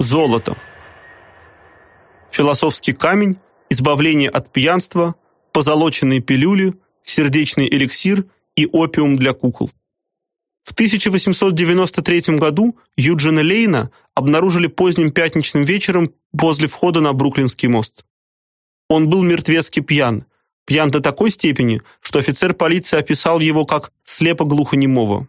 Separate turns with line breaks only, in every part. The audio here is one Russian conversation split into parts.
Золото. Философский камень, избавление от пьянства, позолоченные пилюли, сердечный эликсир и опиум для кукол. В 1893 году Юджина Лейна обнаружили поздним пятничным вечером возле входа на Бруклинский мост. Он был мертвецки пьян, пьян до такой степени, что офицер полиции описал его как слепо-глухонемого.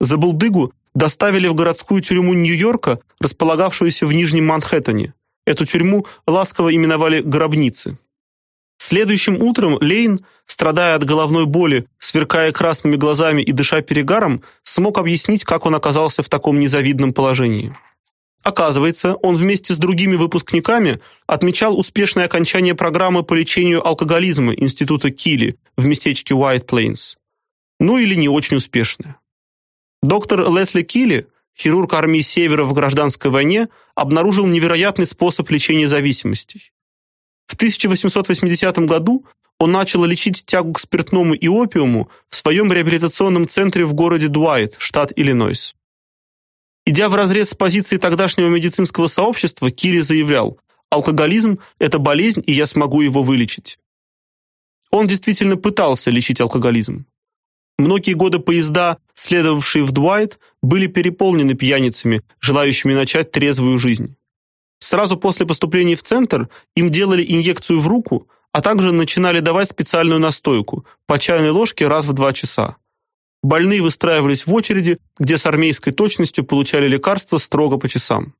За булдыгу доставили в городскую тюрьму Нью-Йорка, располагавшуюся в Нижнем Манхэттене. Эту тюрьму ласково именовали гробницей. Следующим утром Лейн, страдая от головной боли, сверкая красными глазами и дыша перегаром, смог объяснить, как он оказался в таком незавидном положении. Оказывается, он вместе с другими выпускниками отмечал успешное окончание программы по лечению алкоголизма Института Килли в местечке White Plains. Ну или не очень успешное. Доктор Лесли Килли, хирург армии Севера в гражданской войне, обнаружил невероятный способ лечения зависимостей. В 1880 году он начал лечить тягу к спиртному и опиуму в своем реабилитационном центре в городе Дуайт, штат Иллинойс. Идя вразрез с позицией тогдашнего медицинского сообщества, Кири заявлял: "Алкоголизм это болезнь, и я смогу его вылечить". Он действительно пытался лечить алкоголизм. Многие годы поезда, следовавшие в Дуайт, были переполнены пьяницами, желающими начать трезвую жизнь. Сразу после поступления в центр им делали инъекцию в руку, а также начинали давать специальную настойку по чайной ложке раз в два часа. Больные выстраивались в очереди, где с армейской точностью получали лекарства строго по часам.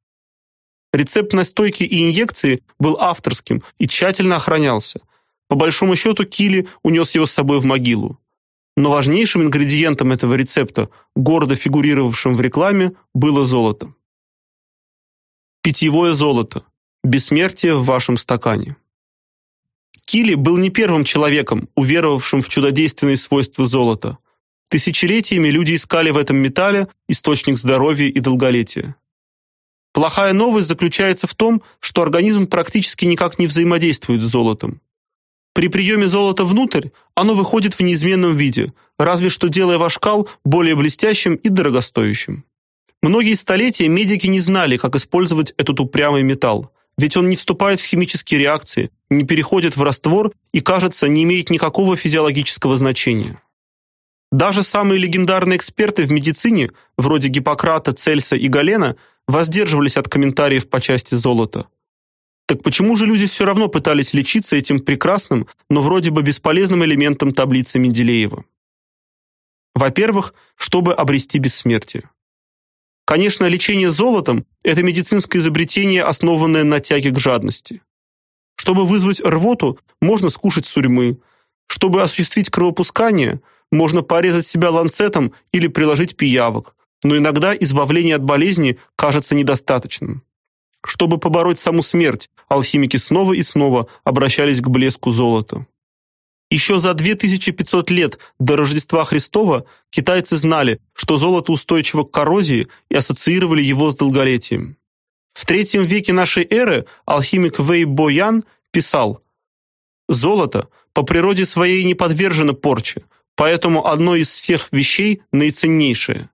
Рецепт настойки и инъекции был авторским и тщательно охранялся. По большому счету Килли унес его с собой в могилу. Но важнейшим ингредиентом этого рецепта, гордо фигурировавшим в рекламе, было золото. Питьевое золото. Бессмертие в вашем стакане. Килли был не первым человеком, уверовавшим в чудодейственные свойства золота. Тысячелетиями люди искали в этом металле источник здоровья и долголетия. Плохая новость заключается в том, что организм практически никак не взаимодействует с золотом. При приеме золота внутрь оно выходит в неизменном виде, разве что делая ваш кал более блестящим и дорогостоящим. Многие столетия медики не знали, как использовать этот упрямый металл, ведь он не вступает в химические реакции, не переходит в раствор и, кажется, не имеет никакого физиологического значения. Даже самые легендарные эксперты в медицине, вроде Гиппократа, Цельса и Галена, воздерживались от комментариев по части золота. Так почему же люди все равно пытались лечиться этим прекрасным, но вроде бы бесполезным элементом таблицы Менделеева? Во-первых, чтобы обрести бессмертие. Конечно, лечение золотом это медицинское изобретение, основанное на тяге к жадности. Чтобы вызвать рвоту, можно скушать сурьмы. Чтобы осуществить кровопускание, можно порезать себя ланцетом или приложить пиявок. Но иногда избавление от болезни кажется недостаточным. Чтобы побороть саму смерть, алхимики снова и снова обращались к блеску золота. Еще за 2500 лет до Рождества Христова китайцы знали, что золото устойчиво к коррозии и ассоциировали его с долголетием. В III веке нашей эры алхимик Вэй Бо Ян писал: Золото по природе своей не подвержено порче, поэтому одно из всех вещей наиценнейшее.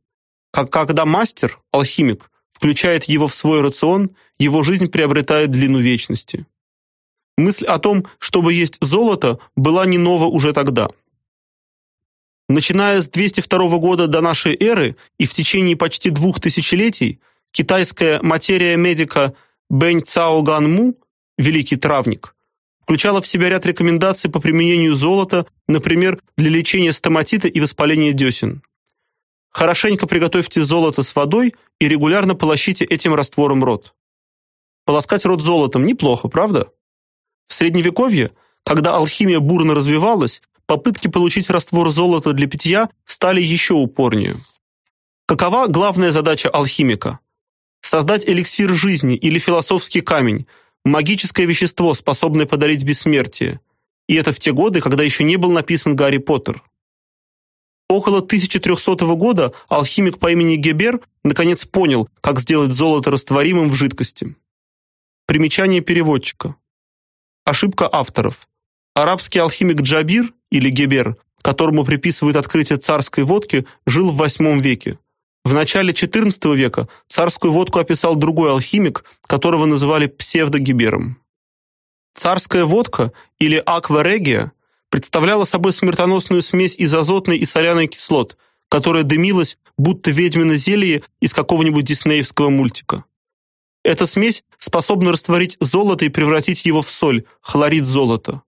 Как когда мастер, алхимик, включает его в свой рацион, его жизнь приобретает длину вечности. Мысль о том, чтобы есть золото, была не нова уже тогда. Начиная с 202 года до нашей эры и в течение почти двух тысячелетий китайская материя медика Бэнь Цао Ган Му, великий травник, включала в себя ряд рекомендаций по применению золота, например, для лечения стоматита и воспаления десен. Хорошенько приготовьте золото с водой и регулярно полощите этим раствором рот. Полоскать рот золотом неплохо, правда? В средневековье, когда алхимия бурно развивалась, попытки получить раствор золота для питья стали еще упорнее. Какова главная задача алхимика? Создать эликсир жизни или философский камень, магическое вещество, способное подарить бессмертие. И это в те годы, когда еще не был написан Гарри Поттер. Около 1300 года алхимик по имени Гебер наконец понял, как сделать золото растворимым в жидкости. Примечание переводчика. Ошибка авторов. Арабский алхимик Джабир или Гебер, которому приписывают открытие царской водки, жил в VIII веке. В начале XIV века царскую водку описал другой алхимик, которого называли псевдогибером. Царская водка или аква регия представляла собой смертоносную смесь из азотной и соляной кислот, которая дымилась, будто ведьмино зелье из какого-нибудь диснеевского мультика. Эта смесь способна растворить золото и превратить его в соль, хлорид золота.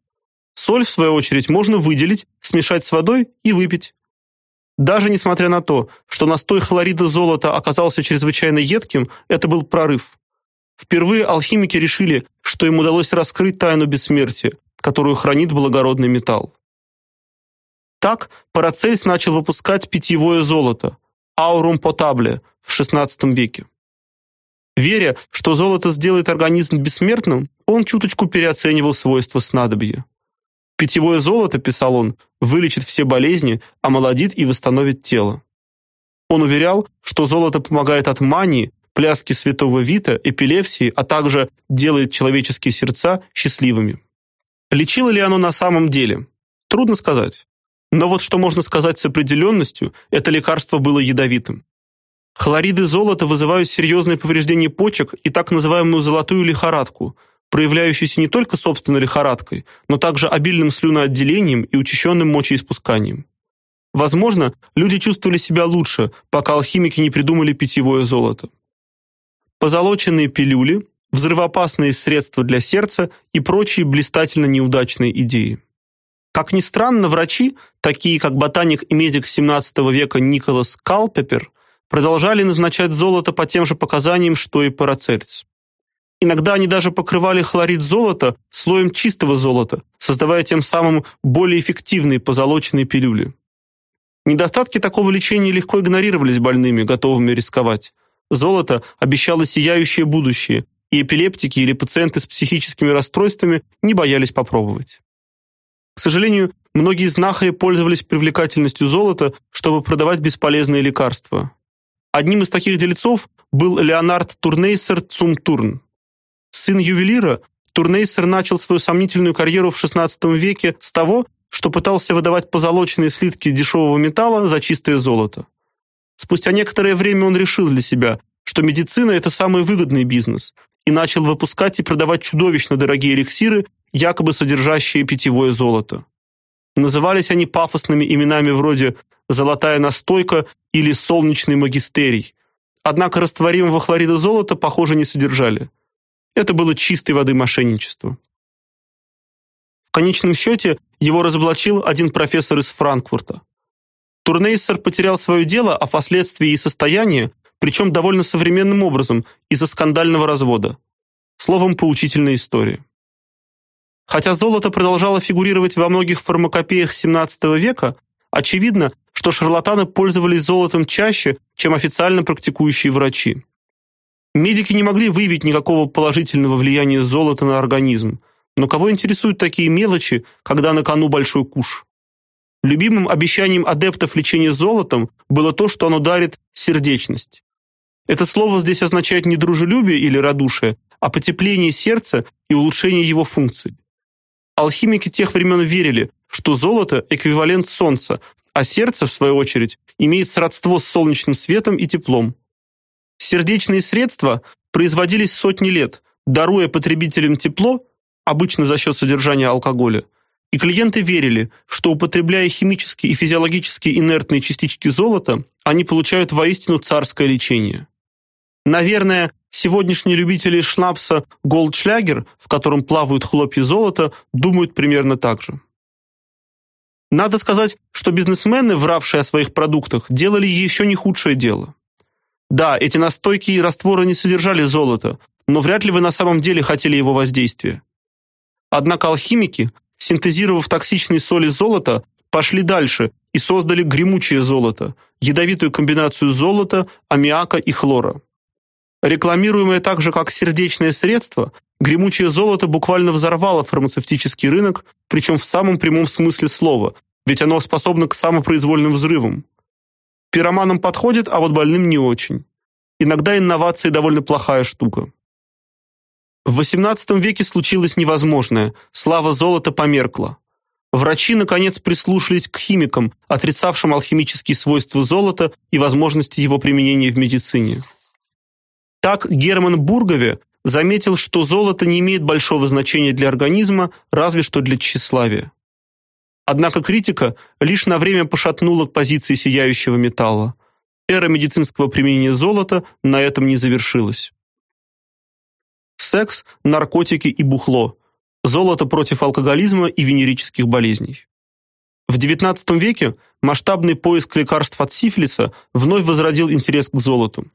Соль, в свою очередь, можно выделить, смешать с водой и выпить. Даже несмотря на то, что настой хлорида золота оказался чрезвычайно едким, это был прорыв. Впервые алхимики решили, что им удалось раскрыть тайну бессмертия, которую хранит благородный металл. Так Парацельс начал выпускать питьевое золото аурум потабле в XVI веке. Веря, что золото сделает организм бессмертным, он чуточку переоценивал свойства снадобья. Питьевое золото, писал он, вылечит все болезни, омолодит и восстановит тело. Он уверял, что золото помогает от мании, пляски святого Вита, эпилепсии, а также делает человеческие сердца счастливыми. Лечило ли оно на самом деле? Трудно сказать. Но вот что можно сказать с определенностью, это лекарство было ядовитым. Хлориды золота вызывают серьезные повреждения почек и так называемую золотую лихорадку, проявляющуюся не только собственной лихорадкой, но также обильным слюноотделением и учащенным мочеиспусканием. Возможно, люди чувствовали себя лучше, пока алхимики не придумали питьевое золото позолоченные пилюли, взрывоопасные средства для сердца и прочие блистательно неудачные идеи. Как ни странно, врачи, такие как ботаник и медик XVII века Николас Калпепер, продолжали назначать золото по тем же показаниям, что и Парацельс. Иногда они даже покрывали хлорид золота слоем чистого золота, создавая тем самым более эффективные позолоченные пилюли. Недостатки такого лечения легко игнорировались больными, готовыми рисковать. Золото обещало сияющее будущее, и эпилептики или пациенты с психическими расстройствами не боялись попробовать. К сожалению, многие знахари пользовались привлекательностью золота, чтобы продавать бесполезные лекарства. Одним из таких дельцов был Леонард Турнейсер Цумтурн. Сын ювелира, Турнейсер начал свою сомнительную карьеру в XVI веке с того, что пытался выдавать позолоченные слитки дешевого металла за чистое золото. Спустя некоторое время он решил для себя, что медицина это самый выгодный бизнес, и начал выпускать и продавать чудовищно дорогие эликсиры, якобы содержащие питьевое золото. Назывались они пафосными именами вроде золотая настойка или солнечный магистерий. Однако растворимого хлорида золота, похоже, не содержали. Это было чистой воды мошенничество. В конечном счете его разоблачил один профессор из Франкфурта. Турнейсер потерял свое дело, а впоследствии и состояние, причем довольно современным образом, из-за скандального развода. Словом, поучительная история. Хотя золото продолжало фигурировать во многих фармакопеях XVII века, очевидно, что шарлатаны пользовались золотом чаще, чем официально практикующие врачи. Медики не могли выявить никакого положительного влияния золота на организм, но кого интересуют такие мелочи, когда на кону большой куш? Любимым обещанием адептов лечения золотом было то, что оно дарит сердечность. Это слово здесь означает не дружелюбие или радушие, а потепление сердца и улучшение его функций. Алхимики тех времен верили, что золото эквивалент солнца, а сердце в свою очередь имеет сродство с солнечным светом и теплом. Сердечные средства производились сотни лет, даруя потребителям тепло, обычно за счет содержания алкоголя, и клиенты верили, что употребляя химически и физиологически инертные частички золота, они получают воистину царское лечение. Наверное, сегодняшние любители шнапса Goldschlager, в котором плавают хлопья золота, думают примерно так же. Надо сказать, что бизнесмены, вравшие о своих продуктах, делали еще не худшее дело. Да, эти настойки и растворы не содержали золота, но вряд ли вы на самом деле хотели его воздействия. Однако алхимики, синтезировав токсичные соли золота, пошли дальше и создали гремучее золото, ядовитую комбинацию золота, аммиака и хлора. Рекламируемое также как сердечное средство, гремучее золото буквально взорвало фармацевтический рынок, причем в самом прямом смысле слова, ведь оно способно к самопроизвольным взрывам. Пироманам подходит, а вот больным не очень. Иногда инновации довольно плохая штука. В XVIII веке случилось невозможное. Слава золота померкла. врачи наконец прислушались к химикам, отрицавшим алхимические свойства золота и возможности его применения в медицине. Так Герман Бургове заметил, что золото не имеет большого значения для организма, разве что для тщеславия. Однако критика лишь на время пошатнула позиции сияющего металла. Эра медицинского применения золота на этом не завершилась. Секс, наркотики и бухло. Золото против алкоголизма и венерических болезней. В XIX веке масштабный поиск лекарств от сифилиса вновь возродил интерес к золоту.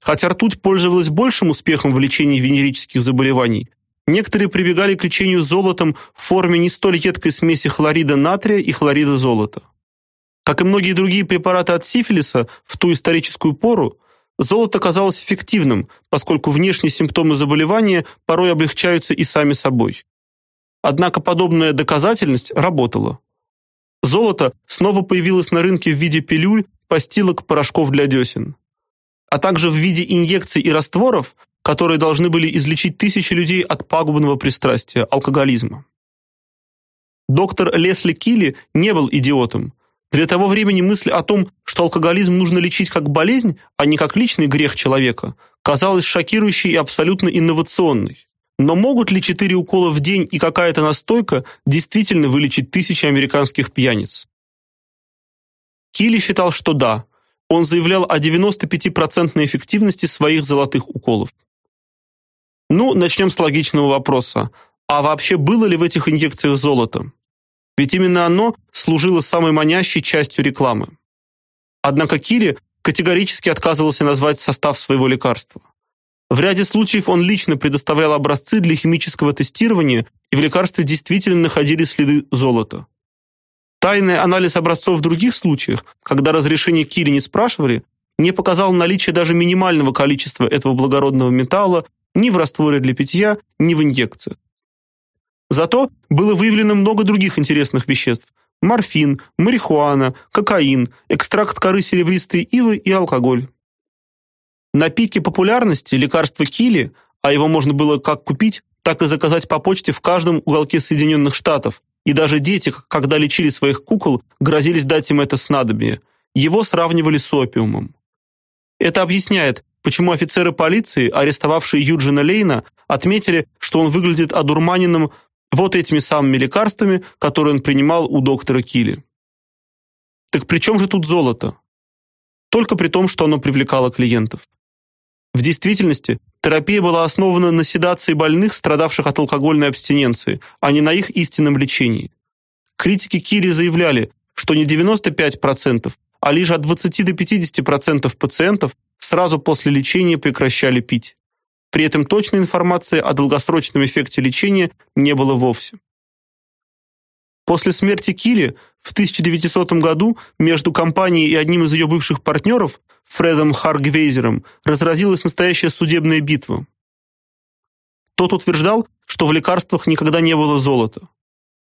Хотя ртуть пользовалась большим успехом в лечении венерических заболеваний, некоторые прибегали к лечению золотом в форме не столь едкой смеси хлорида натрия и хлорида золота. Как и многие другие препараты от сифилиса в ту историческую пору, золото казалось эффективным, поскольку внешние симптомы заболевания порой облегчаются и сами собой. Однако подобная доказательность работала. Золото снова появилось на рынке в виде пилюль, постилок, порошков для десен а также в виде инъекций и растворов, которые должны были излечить тысячи людей от пагубного пристрастия алкоголизма. Доктор Лесли Килли не был идиотом. Для того времени мысль о том, что алкоголизм нужно лечить как болезнь, а не как личный грех человека, казалась шокирующей и абсолютно инновационной. Но могут ли четыре укола в день и какая-то настойка действительно вылечить тысячи американских пьяниц? Килли считал, что да, он заявлял о 95% эффективности своих золотых уколов. Ну, начнем с логичного вопроса. А вообще было ли в этих инъекциях золото? Ведь именно оно служило самой манящей частью рекламы. Однако Кири категорически отказывался назвать состав своего лекарства. В ряде случаев он лично предоставлял образцы для химического тестирования, и в лекарстве действительно находились следы золота. Тайный анализ образцов в других случаях, когда разрешение Кири не спрашивали, не показал наличие даже минимального количества этого благородного металла ни в растворе для питья, ни в инъекциях. Зато было выявлено много других интересных веществ: морфин, марихуана, кокаин, экстракт коры серебристой ивы и алкоголь. На пике популярности лекарства Кили, а его можно было как купить, так и заказать по почте в каждом уголке Соединенных Штатов, и даже дети, когда лечили своих кукол, грозились дать им это снадобье. Его сравнивали с опиумом. Это объясняет, почему офицеры полиции, арестовавшие Юджина Лейна, отметили, что он выглядит одурманенным вот этими самыми лекарствами, которые он принимал у доктора Килли. Так при чем же тут золото? Только при том, что оно привлекало клиентов. В действительности, терапия была основана на седации больных, страдавших от алкогольной абстиненции, а не на их истинном лечении. Критики Кири заявляли, что не 95%, а лишь от 20 до 50% пациентов сразу после лечения прекращали пить. При этом точной информации о долгосрочном эффекте лечения не было вовсе. После смерти Кири в 1900 году между компанией и одним из ее бывших партнеров Фредом Харгвейзером разразилась настоящая судебная битва. Тот утверждал, что в лекарствах никогда не было золота.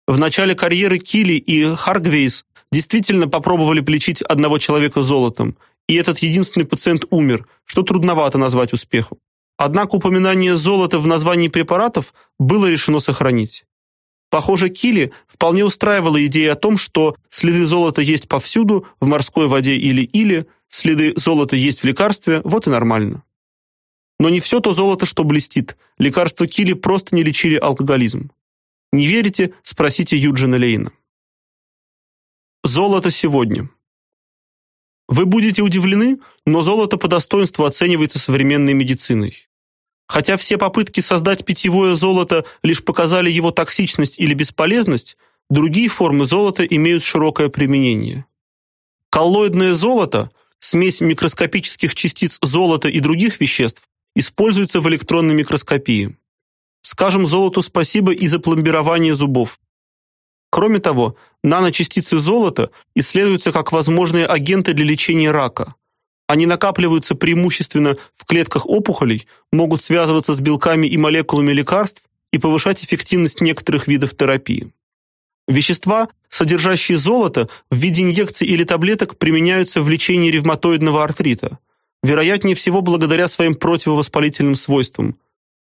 В начале карьеры Килли и Харгвейс действительно попробовали полечить одного человека золотом, и этот единственный пациент умер, что трудновато назвать успехом. Однако упоминание золота в названии препаратов было решено сохранить. Похоже, Килли вполне устраивала идея о том, что следы золота есть повсюду, в морской воде или-или, следы золота есть в лекарстве, вот и нормально. Но не все то золото, что блестит. Лекарства Килли просто не лечили алкоголизм. Не верите? Спросите Юджина Лейна. Золото сегодня. Вы будете удивлены, но золото по достоинству оценивается современной медициной. Хотя все попытки создать питьевое золото лишь показали его токсичность или бесполезность, другие формы золота имеют широкое применение. Коллоидное золото смесь микроскопических частиц золота и других веществ, используется в электронной микроскопии. Скажем золоту спасибо и за пломбирование зубов. Кроме того, наночастицы золота исследуются как возможные агенты для лечения рака. Они накапливаются преимущественно в клетках опухолей, могут связываться с белками и молекулами лекарств и повышать эффективность некоторых видов терапии. Вещества, содержащие золото, в виде инъекций или таблеток применяются в лечении ревматоидного артрита, вероятнее всего благодаря своим противовоспалительным свойствам.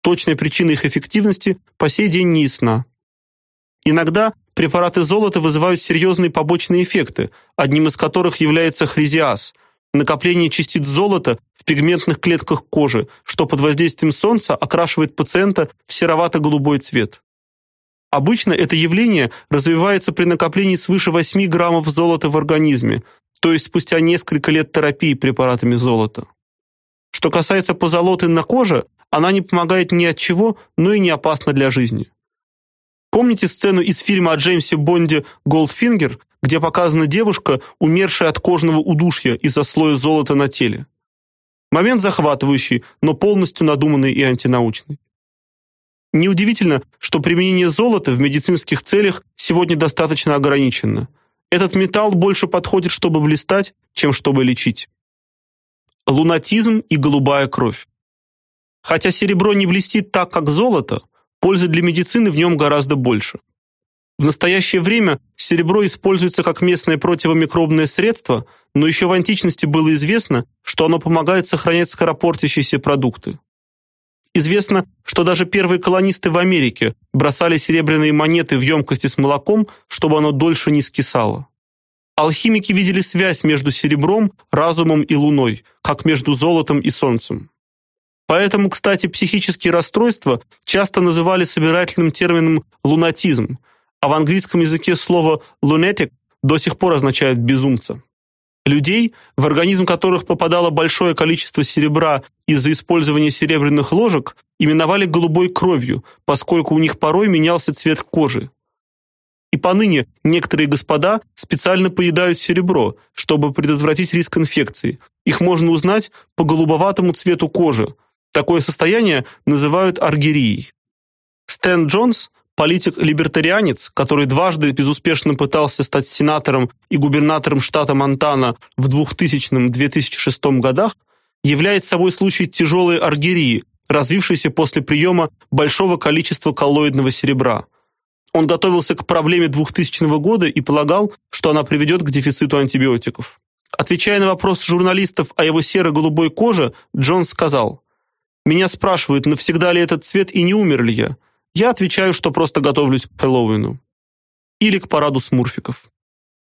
Точная причина их эффективности по сей день не ясна. Иногда препараты золота вызывают серьезные побочные эффекты, одним из которых является хризиаз накопление частиц золота в пигментных клетках кожи, что под воздействием солнца окрашивает пациента в серовато-голубой цвет. Обычно это явление развивается при накоплении свыше 8 граммов золота в организме, то есть спустя несколько лет терапии препаратами золота. Что касается позолоты на коже, она не помогает ни от чего, но и не опасна для жизни. Помните сцену из фильма о Джеймсе Бонде «Голдфингер», где показана девушка, умершая от кожного удушья из-за слоя золота на теле? Момент захватывающий, но полностью надуманный и антинаучный. Неудивительно, что применение золота в медицинских целях сегодня достаточно ограничено. Этот металл больше подходит, чтобы блистать, чем чтобы лечить. Лунатизм и голубая кровь. Хотя серебро не блестит так, как золото, пользы для медицины в нем гораздо больше. В настоящее время серебро используется как местное противомикробное средство, но еще в античности было известно, что оно помогает сохранять скоропортящиеся продукты. Известно, что даже первые колонисты в Америке бросали серебряные монеты в емкости с молоком, чтобы оно дольше не скисало. Алхимики видели связь между серебром, разумом и луной, как между золотом и солнцем. Поэтому, кстати, психические расстройства часто называли собирательным термином лунатизм, а в английском языке слово lunatic до сих пор означает безумца. Людей, в организм которых попадало большое количество серебра из-за использования серебряных ложек, именовали голубой кровью, поскольку у них порой менялся цвет кожи. И поныне некоторые господа специально поедают серебро, чтобы предотвратить риск инфекции. Их можно узнать по голубоватому цвету кожи. Такое состояние называют аргирией. Стэн Джонс, политик-либертарианец, который дважды безуспешно пытался стать сенатором и губернатором штата Монтана в 2000-2006 годах, является собой случай тяжелой аргирии, развившейся после приема большого количества коллоидного серебра – он готовился к проблеме 2000 года и полагал, что она приведет к дефициту антибиотиков. Отвечая на вопрос журналистов о его серо-голубой коже, Джон сказал: "Меня спрашивают, навсегда ли этот цвет и не умер ли я. Я отвечаю, что просто готовлюсь к Хэллоуину или к параду смурфиков".